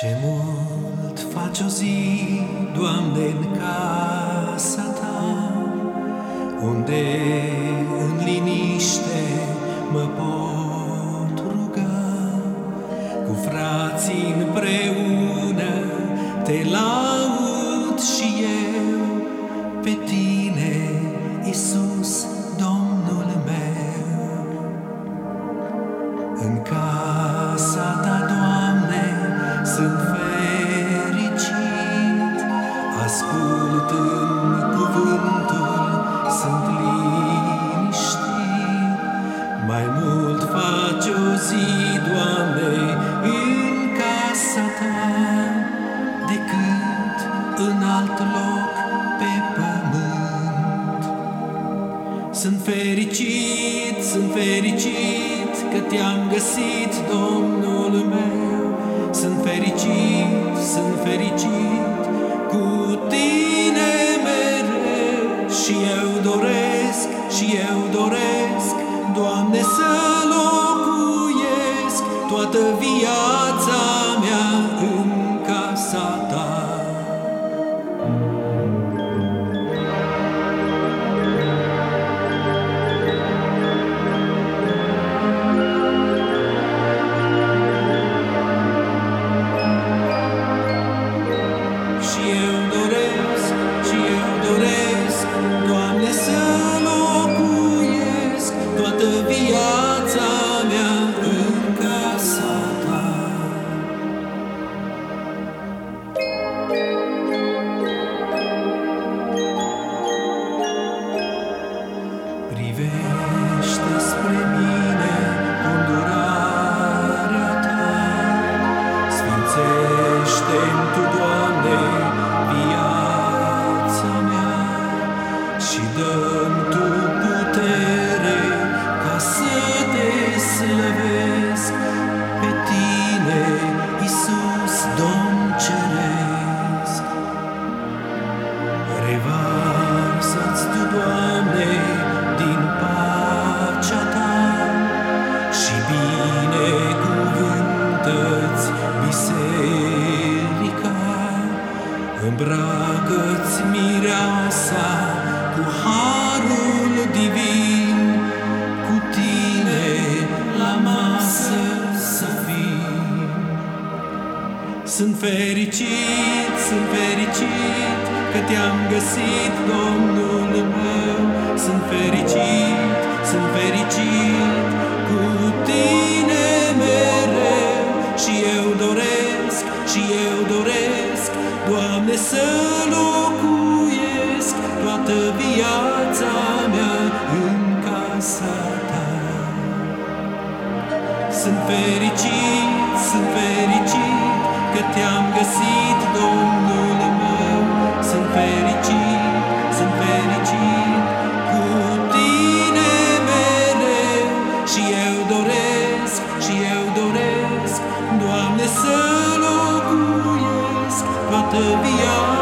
Ce mult faci o zi, Doamne, în casa Ta, Unde în liniște mă pot ruga, Cu frații împreună te laud și eu, Pe Tine, în alt loc pe pământ. Sunt fericit, sunt fericit că te-am găsit, Domnul meu. Sunt fericit, sunt fericit toată slăvesc pe Tine, Iisus, Domn Ceresc. Revarsă-ți Tu, Doamne, din pacea Ta și binecuvântă-ți biserica. Îmbracă-ți mireasa cu harul divin, Sunt fericit, sunt fericit că te-am găsit, Domnul meu. Sunt fericit, sunt fericit cu tine mereu. Și eu doresc, și eu doresc, Doamne, să locuiesc toată viața mea în casa ta. Sunt fericit, sunt fericit că te-am găsit, Domnul meu, sunt fericit, sunt fericit cu tine mereu și eu doresc, și eu doresc, Doamne, să locuiesc toată viața.